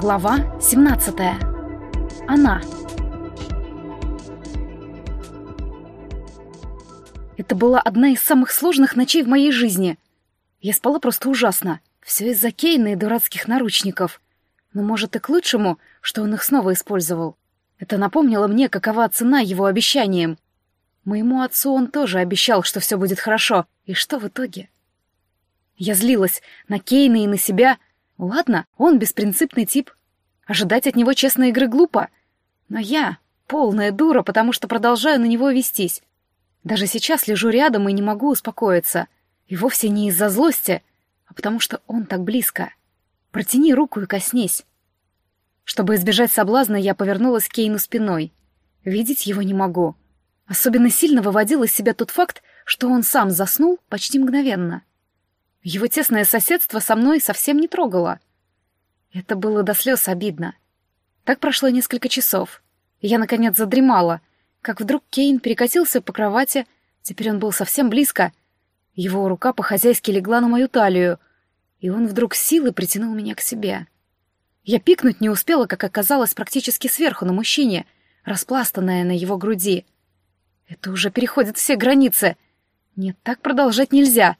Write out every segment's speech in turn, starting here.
Глава 17. Она. Это была одна из самых сложных ночей в моей жизни. Я спала просто ужасно. Все из-за Кейна и дурацких наручников. Но, может, и к лучшему, что он их снова использовал. Это напомнило мне, какова цена его обещаниям. Моему отцу он тоже обещал, что все будет хорошо. И что в итоге? Я злилась на Кейна и на себя — Ладно, он беспринципный тип. Ожидать от него честной игры глупо. Но я полная дура, потому что продолжаю на него вестись. Даже сейчас лежу рядом и не могу успокоиться. И вовсе не из-за злости, а потому что он так близко. Протяни руку и коснись. Чтобы избежать соблазна, я повернулась к Кейну спиной. Видеть его не могу. Особенно сильно выводил из себя тот факт, что он сам заснул почти мгновенно. Его тесное соседство со мной совсем не трогало. Это было до слез обидно. Так прошло несколько часов. Я, наконец, задремала, как вдруг Кейн перекатился по кровати, теперь он был совсем близко. Его рука по-хозяйски легла на мою талию, и он вдруг силой притянул меня к себе. Я пикнуть не успела, как оказалось практически сверху на мужчине, распластанная на его груди. Это уже переходит все границы. Нет, так продолжать нельзя —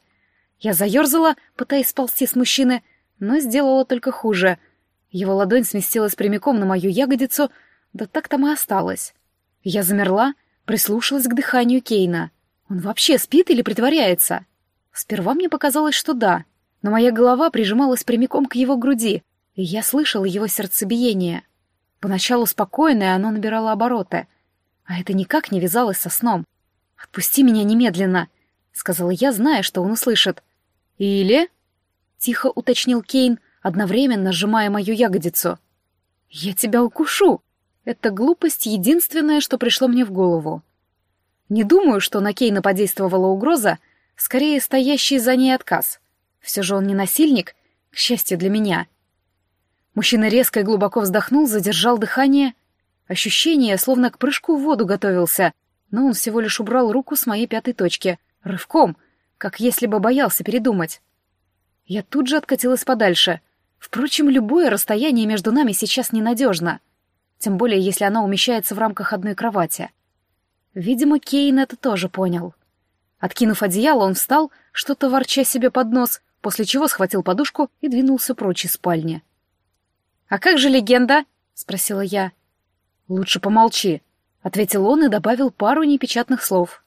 я заерзала, пытаясь сползти с мужчины, но сделала только хуже. Его ладонь сместилась прямиком на мою ягодицу, да так там и осталось. Я замерла, прислушалась к дыханию Кейна. Он вообще спит или притворяется? Сперва мне показалось, что да, но моя голова прижималась прямиком к его груди, и я слышала его сердцебиение. Поначалу спокойное оно набирало обороты, а это никак не вязалось со сном. «Отпусти меня немедленно», — сказала я, зная, что он услышит. «Или?» — тихо уточнил Кейн, одновременно сжимая мою ягодицу. «Я тебя укушу!» Это глупость единственное, что пришло мне в голову. Не думаю, что на Кейна подействовала угроза, скорее стоящий за ней отказ. Все же он не насильник, к счастью для меня. Мужчина резко и глубоко вздохнул, задержал дыхание. Ощущение, словно к прыжку в воду готовился, но он всего лишь убрал руку с моей пятой точки. Рывком — как если бы боялся передумать. Я тут же откатилась подальше. Впрочем, любое расстояние между нами сейчас ненадежно, тем более если оно умещается в рамках одной кровати. Видимо, Кейн это тоже понял. Откинув одеяло, он встал, что-то ворча себе под нос, после чего схватил подушку и двинулся прочь из спальни. «А как же легенда?» — спросила я. «Лучше помолчи», — ответил он и добавил пару непечатных слов.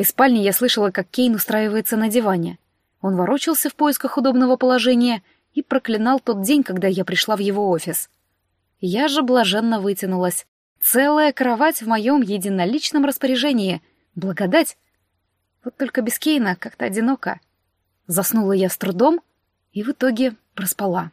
Из спальни я слышала, как Кейн устраивается на диване. Он ворочался в поисках удобного положения и проклинал тот день, когда я пришла в его офис. Я же блаженно вытянулась. Целая кровать в моем единоличном распоряжении. Благодать. Вот только без Кейна как-то одиноко. Заснула я с трудом и в итоге проспала.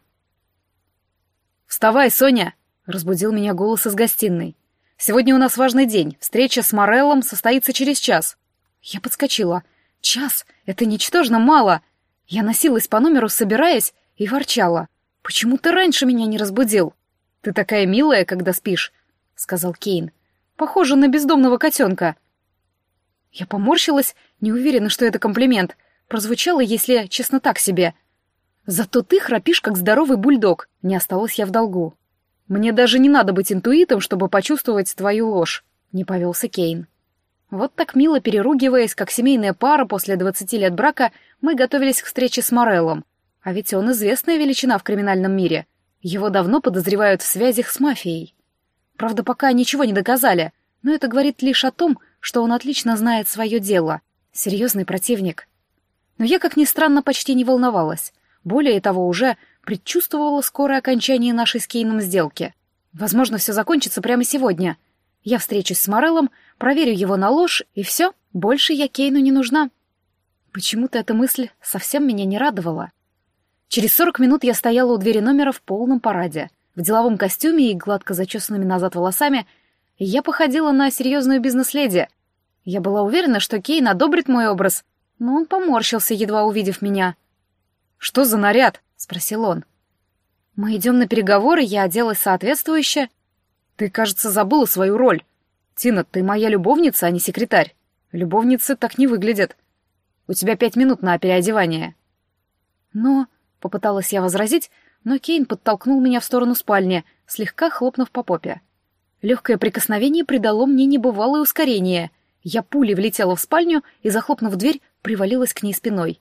«Вставай, Соня!» — разбудил меня голос из гостиной. «Сегодня у нас важный день. Встреча с Мореллом состоится через час». Я подскочила. Час — это ничтожно мало. Я носилась по номеру, собираясь, и ворчала. «Почему ты раньше меня не разбудил?» «Ты такая милая, когда спишь», — сказал Кейн. «Похожа на бездомного котенка». Я поморщилась, не уверена, что это комплимент. Прозвучало, если честно, так себе. «Зато ты храпишь, как здоровый бульдог», — не осталась я в долгу. «Мне даже не надо быть интуитом, чтобы почувствовать твою ложь», — не повелся Кейн. Вот так мило переругиваясь, как семейная пара после двадцати лет брака, мы готовились к встрече с Мореллом. А ведь он известная величина в криминальном мире. Его давно подозревают в связях с мафией. Правда, пока ничего не доказали, но это говорит лишь о том, что он отлично знает свое дело. Серьезный противник. Но я, как ни странно, почти не волновалась. Более того, уже предчувствовала скорое окончание нашей с Кейном сделки. Возможно, все закончится прямо сегодня — я встречусь с Мореллом, проверю его на ложь, и все, больше я Кейну не нужна. Почему-то эта мысль совсем меня не радовала. Через сорок минут я стояла у двери номера в полном параде, в деловом костюме и гладко зачесанными назад волосами, я походила на серьезную бизнес-леди. Я была уверена, что Кейн одобрит мой образ, но он поморщился, едва увидев меня. «Что за наряд?» — спросил он. «Мы идем на переговоры, я оделась соответствующе», ты, кажется, забыла свою роль. Тина, ты моя любовница, а не секретарь. Любовницы так не выглядят. У тебя пять минут на переодевание. Но, — попыталась я возразить, но Кейн подтолкнул меня в сторону спальни, слегка хлопнув по попе. Легкое прикосновение придало мне небывалое ускорение. Я пулей влетела в спальню и, захлопнув дверь, привалилась к ней спиной.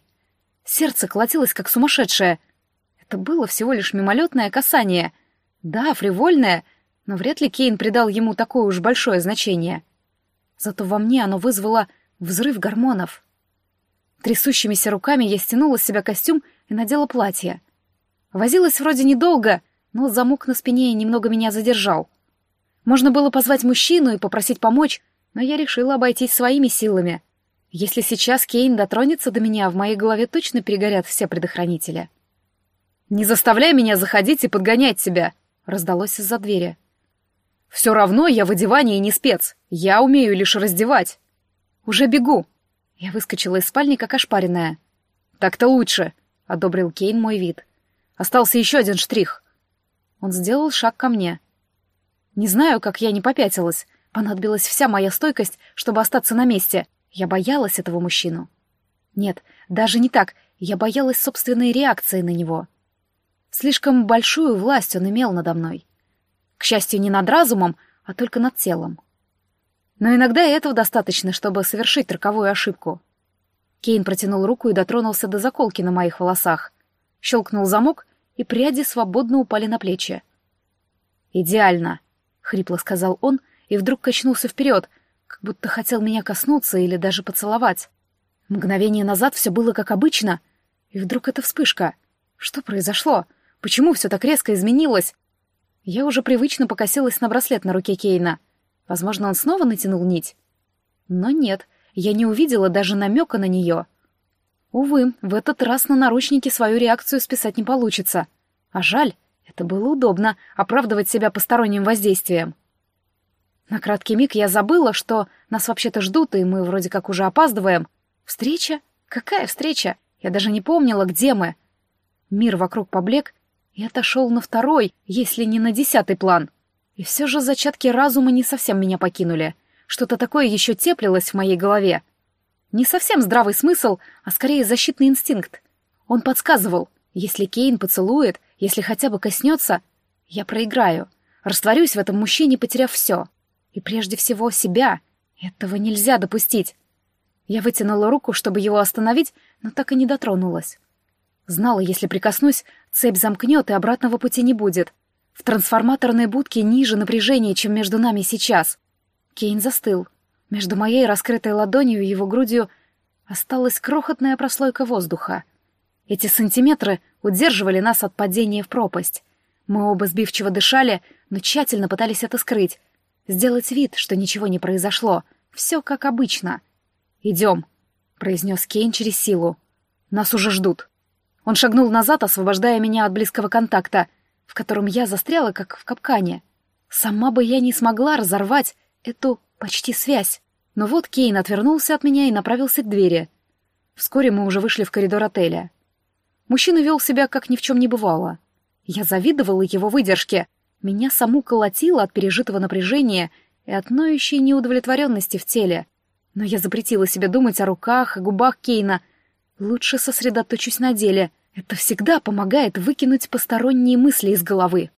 Сердце колотилось, как сумасшедшее. Это было всего лишь мимолетное касание. Да, фривольное, но вряд ли Кейн придал ему такое уж большое значение. Зато во мне оно вызвало взрыв гормонов. Трясущимися руками я стянула с себя костюм и надела платье. Возилась вроде недолго, но замок на спине немного меня задержал. Можно было позвать мужчину и попросить помочь, но я решила обойтись своими силами. Если сейчас Кейн дотронется до меня, в моей голове точно перегорят все предохранители. «Не заставляй меня заходить и подгонять тебя!» — раздалось из-за двери. «Все равно я в одевании не спец. Я умею лишь раздевать. Уже бегу!» Я выскочила из спальни, как ошпаренная. «Так-то лучше», — одобрил Кейн мой вид. «Остался еще один штрих». Он сделал шаг ко мне. Не знаю, как я не попятилась. Понадобилась вся моя стойкость, чтобы остаться на месте. Я боялась этого мужчину. Нет, даже не так. Я боялась собственной реакции на него. Слишком большую власть он имел надо мной. К счастью, не над разумом, а только над телом. Но иногда и этого достаточно, чтобы совершить роковую ошибку. Кейн протянул руку и дотронулся до заколки на моих волосах. Щелкнул замок, и пряди свободно упали на плечи. «Идеально», — хрипло сказал он, и вдруг качнулся вперед, как будто хотел меня коснуться или даже поцеловать. Мгновение назад все было как обычно, и вдруг эта вспышка. Что произошло? Почему все так резко изменилось? Я уже привычно покосилась на браслет на руке Кейна. Возможно, он снова натянул нить? Но нет, я не увидела даже намека на нее. Увы, в этот раз на наручники свою реакцию списать не получится. А жаль, это было удобно, оправдывать себя посторонним воздействием. На краткий миг я забыла, что нас вообще-то ждут, и мы вроде как уже опаздываем. Встреча? Какая встреча? Я даже не помнила, где мы. Мир вокруг поблек и отошел на второй, если не на десятый план. И все же зачатки разума не совсем меня покинули. Что-то такое еще теплилось в моей голове. Не совсем здравый смысл, а скорее защитный инстинкт. Он подсказывал, если Кейн поцелует, если хотя бы коснется, я проиграю, растворюсь в этом мужчине, потеряв все. И прежде всего себя. Этого нельзя допустить. Я вытянула руку, чтобы его остановить, но так и не дотронулась. Знала, если прикоснусь, цепь замкнет и обратного пути не будет. В трансформаторной будке ниже напряжение, чем между нами сейчас. Кейн застыл. Между моей раскрытой ладонью и его грудью осталась крохотная прослойка воздуха. Эти сантиметры удерживали нас от падения в пропасть. Мы оба сбивчиво дышали, но тщательно пытались это скрыть. Сделать вид, что ничего не произошло. Все как обычно. «Идем», — произнес Кейн через силу. «Нас уже ждут». Он шагнул назад, освобождая меня от близкого контакта — в котором я застряла, как в капкане. Сама бы я не смогла разорвать эту почти связь. Но вот Кейн отвернулся от меня и направился к двери. Вскоре мы уже вышли в коридор отеля. Мужчина вел себя, как ни в чем не бывало. Я завидовала его выдержке. Меня саму колотило от пережитого напряжения и от ноющей неудовлетворенности в теле. Но я запретила себе думать о руках и губах Кейна. Лучше сосредоточусь на деле — это всегда помогает выкинуть посторонние мысли из головы.